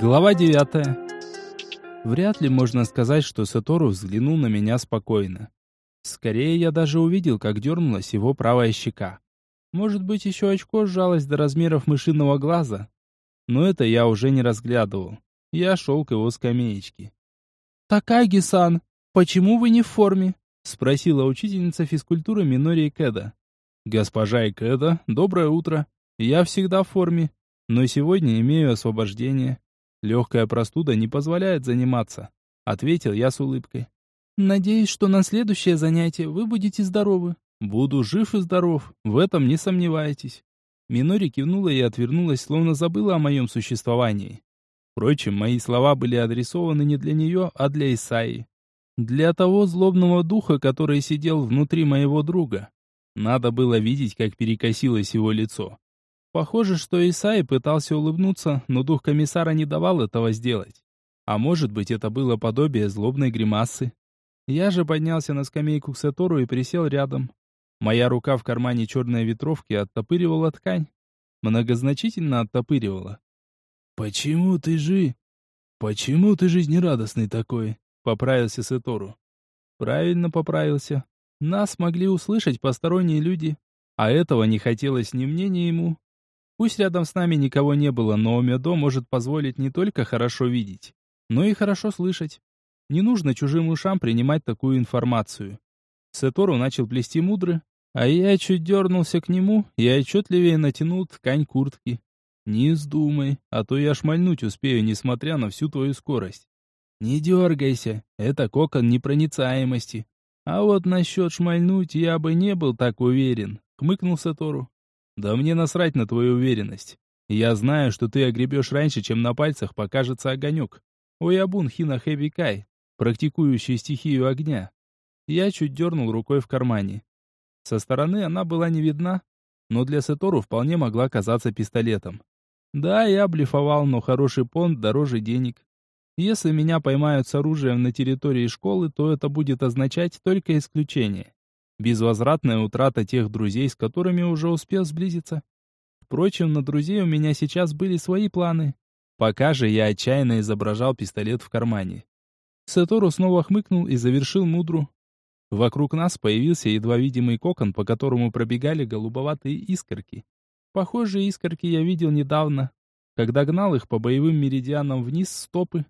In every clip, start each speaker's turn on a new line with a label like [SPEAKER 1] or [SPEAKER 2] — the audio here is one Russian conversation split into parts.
[SPEAKER 1] Глава 9. Вряд ли можно сказать, что Сатору взглянул на меня спокойно. Скорее, я даже увидел, как дернулась его правая щека. Может быть, еще очко сжалось до размеров мышиного глаза? Но это я уже не разглядывал. Я шел к его скамеечке. «Такаги-сан, почему вы не в форме?» — спросила учительница физкультуры Минори Кэда. «Госпожа Икэда, доброе утро. Я всегда в форме, но сегодня имею освобождение. Легкая простуда не позволяет заниматься», — ответил я с улыбкой. «Надеюсь, что на следующее занятие вы будете здоровы». «Буду жив и здоров, в этом не сомневайтесь». Минори кивнула и отвернулась, словно забыла о моем существовании. Впрочем, мои слова были адресованы не для нее, а для Исаи. Для того злобного духа, который сидел внутри моего друга. Надо было видеть, как перекосилось его лицо. Похоже, что Исаи пытался улыбнуться, но дух комиссара не давал этого сделать. А может быть, это было подобие злобной гримасы. Я же поднялся на скамейку к Сатору и присел рядом. Моя рука в кармане черной ветровки оттопыривала ткань. Многозначительно оттопыривала. «Почему ты жи... Почему ты жизнерадостный такой?» — поправился Сатору. «Правильно поправился. Нас могли услышать посторонние люди, а этого не хотелось ни мне, ни ему. Пусть рядом с нами никого не было, но Омедо может позволить не только хорошо видеть, но и хорошо слышать. Не нужно чужим ушам принимать такую информацию. Сетору начал плести мудры, а я чуть дернулся к нему и отчетливее натянул ткань куртки. Не вздумай, а то я шмальнуть успею, несмотря на всю твою скорость. Не дергайся, это кокон непроницаемости. А вот насчет шмальнуть я бы не был так уверен, хмыкнул Сатору. Да мне насрать на твою уверенность. Я знаю, что ты огребешь раньше, чем на пальцах покажется огонек. Оябун Хина Хэбикай, практикующий стихию огня. Я чуть дернул рукой в кармане. Со стороны она была не видна, но для Сатору вполне могла казаться пистолетом. Да, я блефовал, но хороший понт дороже денег. Если меня поймают с оружием на территории школы, то это будет означать только исключение. Безвозвратная утрата тех друзей, с которыми уже успел сблизиться. Впрочем, на друзей у меня сейчас были свои планы. Пока же я отчаянно изображал пистолет в кармане. Сатору снова хмыкнул и завершил мудру. Вокруг нас появился едва видимый кокон, по которому пробегали голубоватые искорки. Похожие искорки я видел недавно, когда гнал их по боевым меридианам вниз стопы,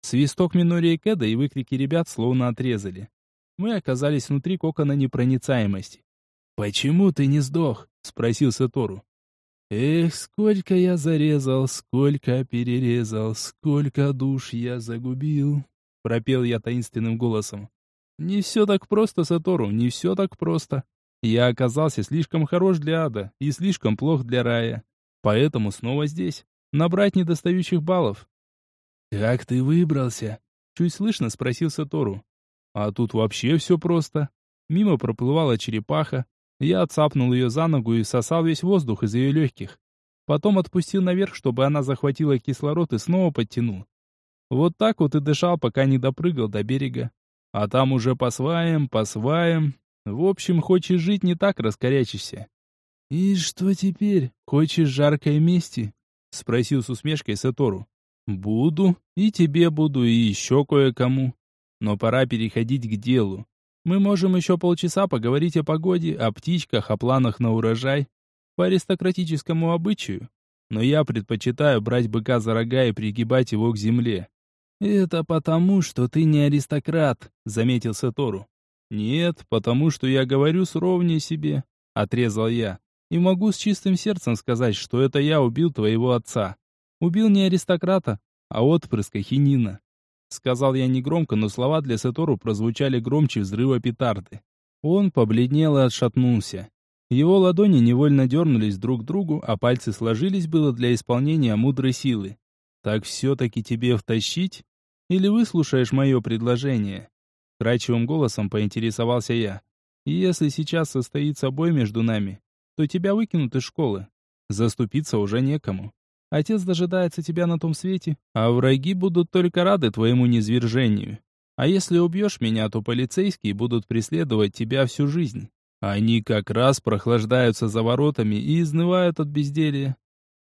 [SPEAKER 1] Свисток Минори и Кеда и выкрики ребят словно отрезали. Мы оказались внутри кокона непроницаемости. «Почему ты не сдох?» — спросил Сатору. «Эх, сколько я зарезал, сколько перерезал, сколько душ я загубил!» — пропел я таинственным голосом. «Не все так просто, Сатору, не все так просто. Я оказался слишком хорош для ада и слишком плох для рая. Поэтому снова здесь. Набрать недостающих баллов. «Как ты выбрался?» Чуть слышно спросил Сатору. А тут вообще все просто. Мимо проплывала черепаха. Я отцапнул ее за ногу и сосал весь воздух из ее легких. Потом отпустил наверх, чтобы она захватила кислород и снова подтянул. Вот так вот и дышал, пока не допрыгал до берега. А там уже по сваям, по сваям. В общем, хочешь жить, не так раскорячишься. «И что теперь? Хочешь жаркой мести?» — спросил с усмешкой Сатору. Буду, и тебе буду, и еще кое-кому. Но пора переходить к делу. Мы можем еще полчаса поговорить о погоде, о птичках, о планах на урожай. По аристократическому обычаю. Но я предпочитаю брать быка за рога и пригибать его к земле. «Это потому, что ты не аристократ», — заметил Сатору. «Нет, потому что я говорю с ровней себе», — отрезал я. «И могу с чистым сердцем сказать, что это я убил твоего отца. Убил не аристократа, а отпрыска хинина. Сказал я негромко, но слова для Сатору прозвучали громче взрыва петарды. Он побледнел и отшатнулся. Его ладони невольно дернулись друг к другу, а пальцы сложились было для исполнения мудрой силы. «Так все-таки тебе втащить? Или выслушаешь мое предложение?» Крачевым голосом поинтересовался я. «Если сейчас состоится бой между нами, то тебя выкинут из школы. Заступиться уже некому. Отец дожидается тебя на том свете, а враги будут только рады твоему низвержению. А если убьешь меня, то полицейские будут преследовать тебя всю жизнь. Они как раз прохлаждаются за воротами и изнывают от безделья.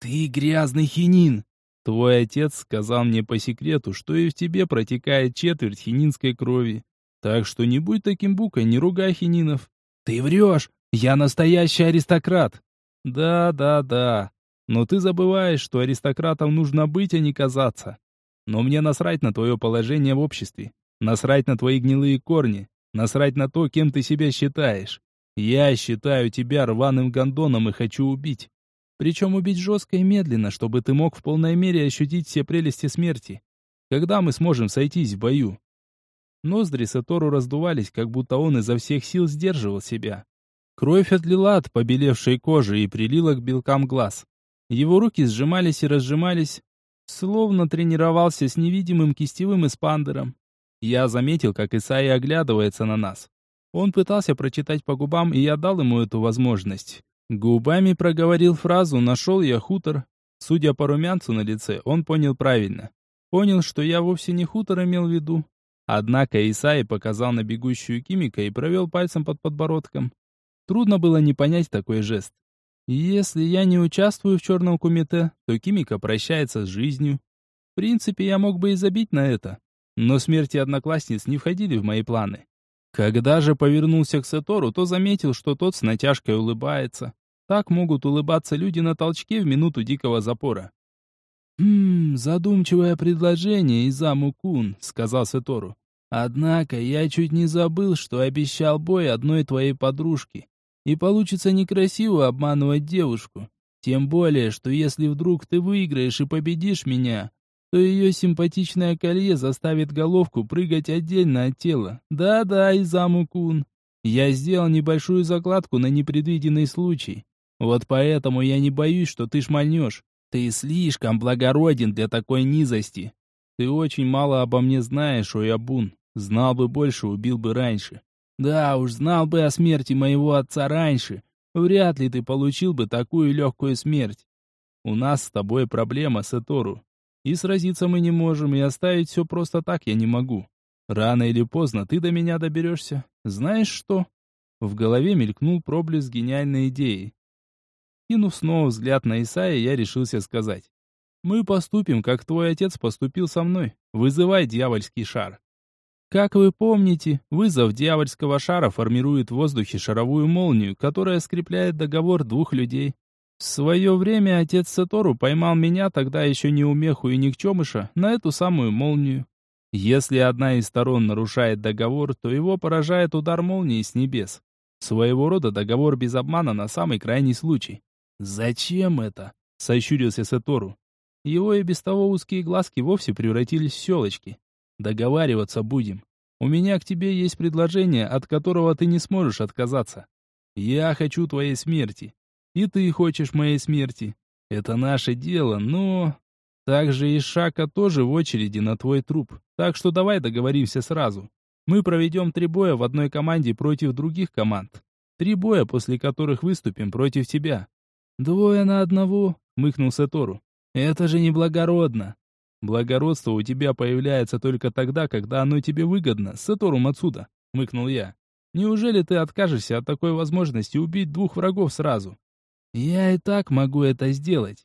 [SPEAKER 1] Ты грязный хинин! Твой отец сказал мне по секрету, что и в тебе протекает четверть хининской крови. Так что не будь таким букой, не ругай хининов. Ты врешь! Я настоящий аристократ! Да, да, да. Но ты забываешь, что аристократом нужно быть, а не казаться. Но мне насрать на твое положение в обществе. Насрать на твои гнилые корни. Насрать на то, кем ты себя считаешь. Я считаю тебя рваным гондоном и хочу убить. Причем убить жестко и медленно, чтобы ты мог в полной мере ощутить все прелести смерти. Когда мы сможем сойтись в бою? Ноздри Сатору раздувались, как будто он изо всех сил сдерживал себя. Кровь отлила от побелевшей кожи и прилила к белкам глаз. Его руки сжимались и разжимались, словно тренировался с невидимым кистевым эспандером. Я заметил, как Исаи оглядывается на нас. Он пытался прочитать по губам, и я дал ему эту возможность. Губами проговорил фразу «нашел я хутор». Судя по румянцу на лице, он понял правильно. Понял, что я вовсе не хутор имел в виду. Однако Исаи показал на бегущую Кимика и провел пальцем под подбородком. Трудно было не понять такой жест. Если я не участвую в черном кумите, то Кимика прощается с жизнью. В принципе, я мог бы и забить на это. Но смерти одноклассниц не входили в мои планы. Когда же повернулся к Сатору, то заметил, что тот с натяжкой улыбается. Так могут улыбаться люди на толчке в минуту дикого запора. «Хм, задумчивое предложение, Изаму-кун», — сказал Сатору. «Однако я чуть не забыл, что обещал бой одной твоей подружке. И получится некрасиво обманывать девушку. Тем более, что если вдруг ты выиграешь и победишь меня, то ее симпатичное колье заставит головку прыгать отдельно от тела. Да-да, Изаму-кун. Я сделал небольшую закладку на непредвиденный случай. Вот поэтому я не боюсь, что ты шмальнешь. Ты слишком благороден для такой низости. Ты очень мало обо мне знаешь, Оябун. Знал бы больше, убил бы раньше. Да уж, знал бы о смерти моего отца раньше. Вряд ли ты получил бы такую легкую смерть. У нас с тобой проблема, Сетору. И сразиться мы не можем, и оставить все просто так я не могу. Рано или поздно ты до меня доберешься. Знаешь что?» В голове мелькнул проблеск гениальной идеи. Кинув снова взгляд на Исаия, я решился сказать. «Мы поступим, как твой отец поступил со мной. Вызывай дьявольский шар». Как вы помните, вызов дьявольского шара формирует в воздухе шаровую молнию, которая скрепляет договор двух людей. В свое время отец Сатору поймал меня, тогда еще не умеху и никчемыша, на эту самую молнию. Если одна из сторон нарушает договор, то его поражает удар молнии с небес. Своего рода договор без обмана на самый крайний случай. «Зачем это?» — сощурился Сатору. Его и без того узкие глазки вовсе превратились в щелочки. «Договариваться будем. У меня к тебе есть предложение, от которого ты не сможешь отказаться. Я хочу твоей смерти. И ты хочешь моей смерти. Это наше дело, но... Также и Шака тоже в очереди на твой труп. Так что давай договоримся сразу. Мы проведем три боя в одной команде против других команд. Три боя, после которых выступим против тебя. Двое на одного, мыкнул Сатору. Это же не благородно. Благородство у тебя появляется только тогда, когда оно тебе выгодно. Сатору отсюда, мыкнул я. Неужели ты откажешься от такой возможности убить двух врагов сразу? Я и так могу это сделать.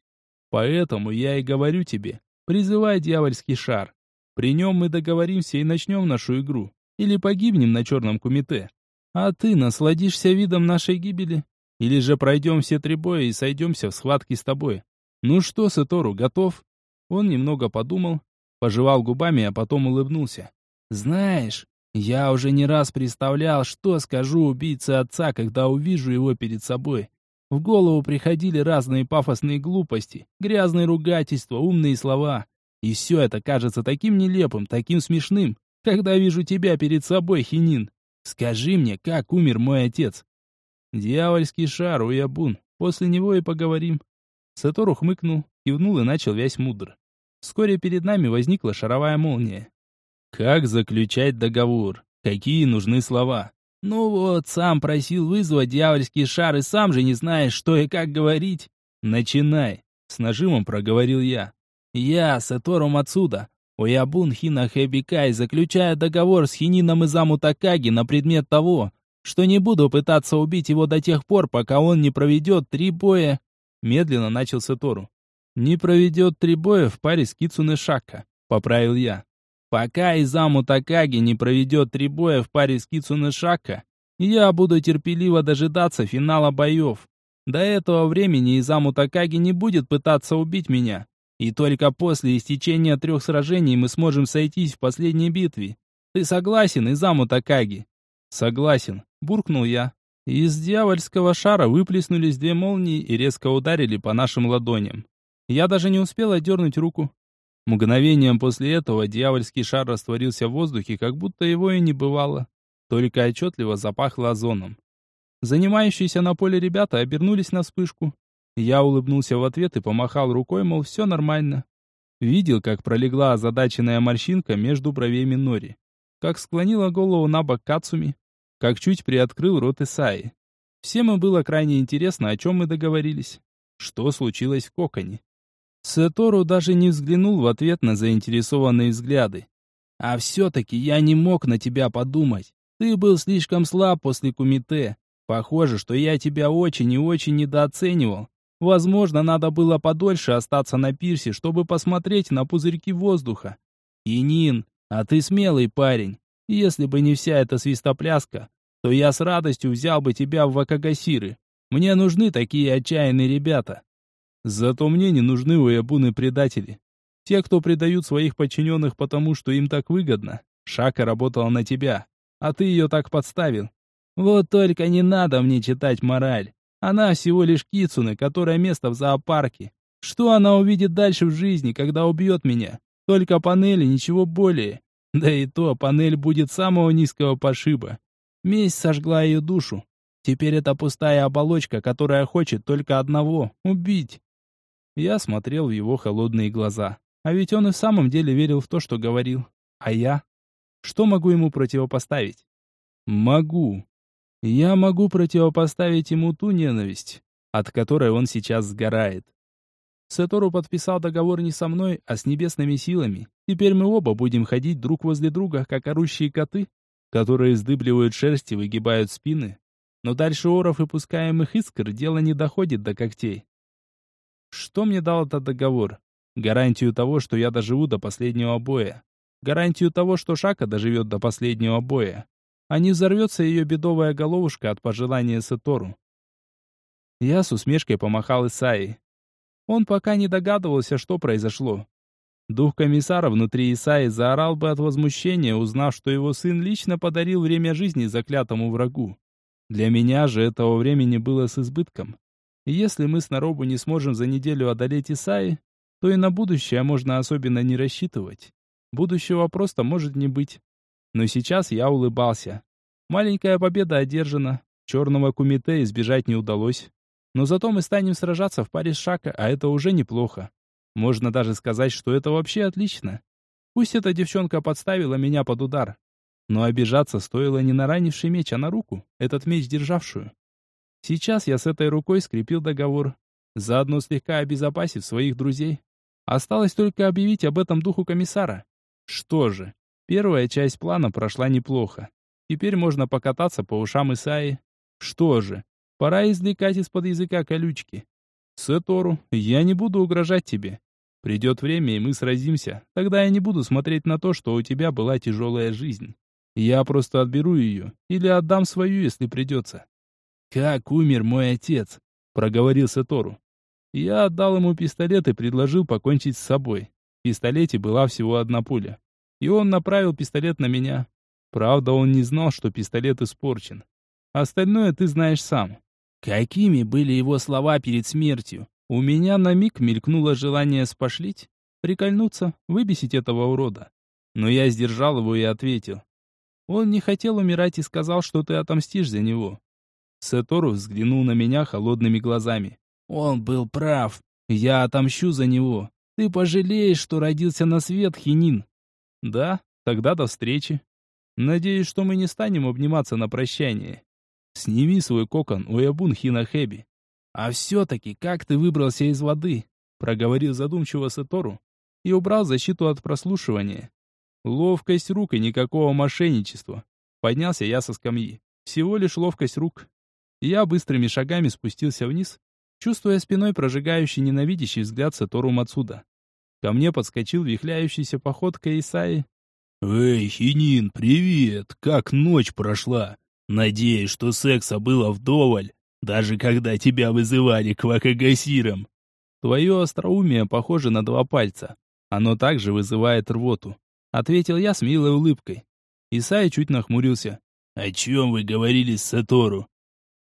[SPEAKER 1] Поэтому я и говорю тебе, призывай дьявольский шар. При нем мы договоримся и начнем нашу игру. Или погибнем на черном кумите. А ты насладишься видом нашей гибели? Или же пройдем все три боя и сойдемся в схватке с тобой? Ну что, Сатору, готов? Он немного подумал, пожевал губами, а потом улыбнулся. Знаешь, я уже не раз представлял, что скажу убийце отца, когда увижу его перед собой. В голову приходили разные пафосные глупости, грязные ругательства, умные слова. И все это кажется таким нелепым, таким смешным, когда вижу тебя перед собой, Хинин. Скажи мне, как умер мой отец? Дьявольский шар, Уябун. После него и поговорим. Сатору хмыкнул, кивнул и начал весь мудр. Вскоре перед нами возникла шаровая молния. Как заключать договор? Какие нужны слова? «Ну вот, сам просил вызвать дьявольский шар и сам же не знаешь, что и как говорить». «Начинай», — с нажимом проговорил я. «Я, Сатору отсюда, Оябун Хина Хэбикай, заключаю договор с Хинином Изаму Такаги на предмет того, что не буду пытаться убить его до тех пор, пока он не проведет три боя». Медленно начал Сатору. Не проведет три боя в паре с Кицуне Шака, поправил я. Пока Изаму Такаги не проведет три боя в паре с Кицуне Шака, я буду терпеливо дожидаться финала боев. До этого времени Изаму Такаги не будет пытаться убить меня. И только после истечения трех сражений мы сможем сойтись в последней битве. Ты согласен, Изаму Такаги? Согласен, буркнул я. Из дьявольского шара выплеснулись две молнии и резко ударили по нашим ладоням. Я даже не успел отдернуть руку. Мгновением после этого дьявольский шар растворился в воздухе, как будто его и не бывало. Только отчетливо запахло озоном. Занимающиеся на поле ребята обернулись на вспышку. Я улыбнулся в ответ и помахал рукой, мол, все нормально. Видел, как пролегла озадаченная морщинка между бровями Нори. Как склонила голову на бок Кацуми. Как чуть приоткрыл рот Исаи. Всем им было крайне интересно, о чем мы договорились. Что случилось в коконе. Сетору даже не взглянул в ответ на заинтересованные взгляды. «А все-таки я не мог на тебя подумать. Ты был слишком слаб после кумите. Похоже, что я тебя очень и очень недооценивал. Возможно, надо было подольше остаться на пирсе, чтобы посмотреть на пузырьки воздуха. Инин, а ты смелый парень. Если бы не вся эта свистопляска, то я с радостью взял бы тебя в Вакагасиры. Мне нужны такие отчаянные ребята. Зато мне не нужны уябуны-предатели. Те, кто предают своих подчиненных потому, что им так выгодно. Шака работала на тебя, а ты ее так подставил. Вот только не надо мне читать мораль. Она всего лишь Кицуне, которая место в зоопарке. Что она увидит дальше в жизни, когда убьет меня? Только панели, ничего более. Да и то, панель будет самого низкого пошиба. Месть сожгла ее душу. Теперь это пустая оболочка, которая хочет только одного — убить. Я смотрел в его холодные глаза. А ведь он и в самом деле верил в то, что говорил. А я? Что могу ему противопоставить? Могу. Я могу противопоставить ему ту ненависть, от которой он сейчас сгорает. Сатору подписал договор не со мной, а с небесными силами. Теперь мы оба будем ходить друг возле друга, как орущие коты, которые сдыбливают шерсть и выгибают спины. Но дальше оров и пускаемых искр дело не доходит до когтей. Что мне дал этот договор? Гарантию того, что я доживу до последнего боя. Гарантию того, что Шака доживет до последнего боя. А не взорвется ее бедовая головушка от пожелания Сетору. Я с усмешкой помахал Исаи. Он пока не догадывался, что произошло. Дух комиссара внутри Исаи заорал бы от возмущения, узнав, что его сын лично подарил время жизни заклятому врагу. Для меня же этого времени было с избытком. Если мы с Наробу не сможем за неделю одолеть Исаи, то и на будущее можно особенно не рассчитывать. Будущего просто может не быть. Но сейчас я улыбался. Маленькая победа одержана. Черного кумите избежать не удалось. Но зато мы станем сражаться в паре с Шака, а это уже неплохо. Можно даже сказать, что это вообще отлично. Пусть эта девчонка подставила меня под удар. Но обижаться стоило не на ранивший меч, а на руку, этот меч державшую. Сейчас я с этой рукой скрепил договор, заодно слегка обезопасив своих друзей. Осталось только объявить об этом духу комиссара. Что же, первая часть плана прошла неплохо. Теперь можно покататься по ушам Исаи. Что же, пора извлекать из-под языка колючки. Сетору, я не буду угрожать тебе. Придет время, и мы сразимся. Тогда я не буду смотреть на то, что у тебя была тяжелая жизнь. Я просто отберу ее. Или отдам свою, если придется. «Как умер мой отец?» — проговорил Сатору. Я отдал ему пистолет и предложил покончить с собой. В пистолете была всего одна пуля. И он направил пистолет на меня. Правда, он не знал, что пистолет испорчен. Остальное ты знаешь сам. Какими были его слова перед смертью? У меня на миг мелькнуло желание спошлить, прикольнуться, выбесить этого урода. Но я сдержал его и ответил. Он не хотел умирать и сказал, что ты отомстишь за него. Сетору взглянул на меня холодными глазами. «Он был прав. Я отомщу за него. Ты пожалеешь, что родился на свет, Хинин». «Да, тогда до встречи. Надеюсь, что мы не станем обниматься на прощание. Сними свой кокон, Уябун Хинахэби». «А все-таки, как ты выбрался из воды?» проговорил задумчиво Сетору и убрал защиту от прослушивания. Ловкость рук и никакого мошенничества. Поднялся я со скамьи. Всего лишь ловкость рук. Я быстрыми шагами спустился вниз чувствуя спиной прожигающий ненавидящий взгляд Сатору Мацуда. Ко мне подскочил вихляющийся походкой Исаи.
[SPEAKER 2] «Эй, Хинин, привет! Как ночь прошла? Надеюсь, что секса было вдоволь, даже когда тебя вызывали к вакагасирам».
[SPEAKER 1] «Твое остроумие похоже на два пальца. Оно также вызывает рвоту», — ответил я с милой улыбкой. Исай чуть нахмурился.
[SPEAKER 2] «О чем вы говорили с Сатору?»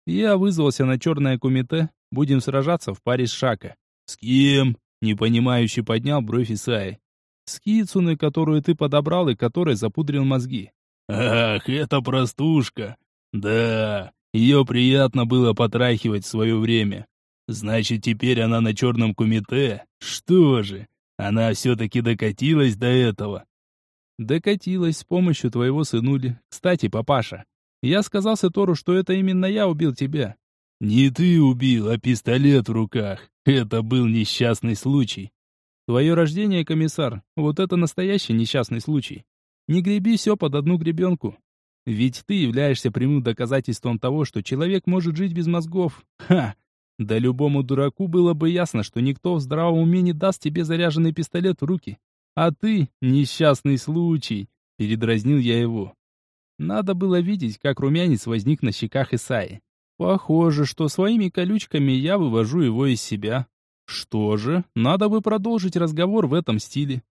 [SPEAKER 1] Я вызвался на черное кумите, будем сражаться в паре с Шака.
[SPEAKER 2] «С кем?»
[SPEAKER 1] — непонимающе поднял бровь Исаи. «С Кицуной, которую ты подобрал и которой запудрил мозги».
[SPEAKER 2] «Ах, это простушка! Да, ее приятно было потрахивать в свое время. Значит, теперь она на черном кумите? Что же, она все-таки докатилась до этого?»
[SPEAKER 1] «Докатилась с помощью твоего сынули. Кстати, папаша, я сказал Сетору, что это именно я убил тебя.
[SPEAKER 2] Не ты убил, а пистолет в руках. Это был несчастный случай.
[SPEAKER 1] Твое рождение, комиссар, вот это настоящий несчастный случай. Не греби все под одну гребенку. Ведь ты являешься прямым доказательством того, что человек может жить без мозгов. Ха! Да любому дураку было бы ясно, что никто в здравом уме не даст тебе заряженный пистолет в руки. А ты — несчастный случай, — передразнил я его. Надо было видеть, как румянец возник на щеках Исаи. Похоже, что своими колючками я вывожу его из себя. Что же, надо бы продолжить разговор в этом стиле.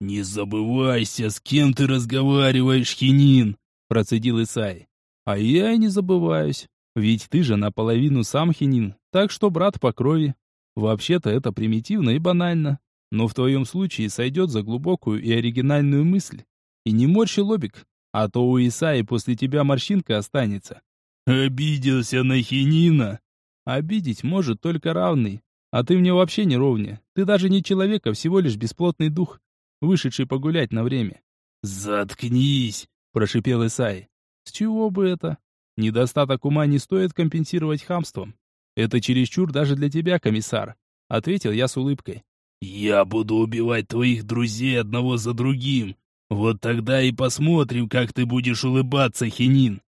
[SPEAKER 2] «Не забывайся, с кем ты разговариваешь, Хинин!» Процедил Исай.
[SPEAKER 1] «А я и не забываюсь. Ведь ты же наполовину сам Хинин, так что брат по крови. Вообще-то это примитивно и банально, но в твоем случае сойдет за глубокую и оригинальную мысль. И не морщи лобик, а то у Исаи после тебя морщинка останется.
[SPEAKER 2] Обиделся на хинина.
[SPEAKER 1] Обидеть может только равный. А ты мне вообще не ровня. Ты даже не человек, а всего лишь бесплотный дух, вышедший погулять на время.
[SPEAKER 2] Заткнись,
[SPEAKER 1] прошипел Исай. С чего бы это? Недостаток ума не стоит компенсировать хамством. Это чересчур даже для тебя, комиссар, ответил я с улыбкой.
[SPEAKER 2] Я буду убивать твоих друзей одного за другим, вот тогда и посмотрим, как ты будешь улыбаться, Хинин.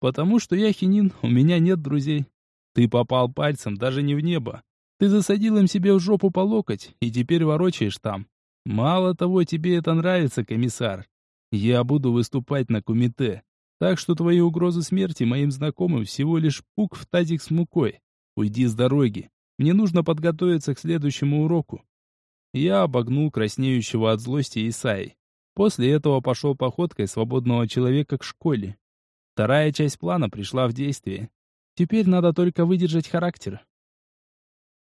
[SPEAKER 1] Потому что я Хинин, у меня нет друзей. Ты попал пальцем даже не в небо. Ты засадил им себе в жопу по локоть, и теперь ворочаешь там. Мало того, тебе это нравится, комиссар. Я буду выступать на кумите. Так что твои угрозы смерти моим знакомым всего лишь пук в тазик с мукой. Уйди с дороги. Мне нужно подготовиться к следующему уроку. Я обогнул краснеющего от злости Исаи. После этого пошел походкой свободного человека к школе. Вторая часть плана пришла в действие. Теперь надо только выдержать характер,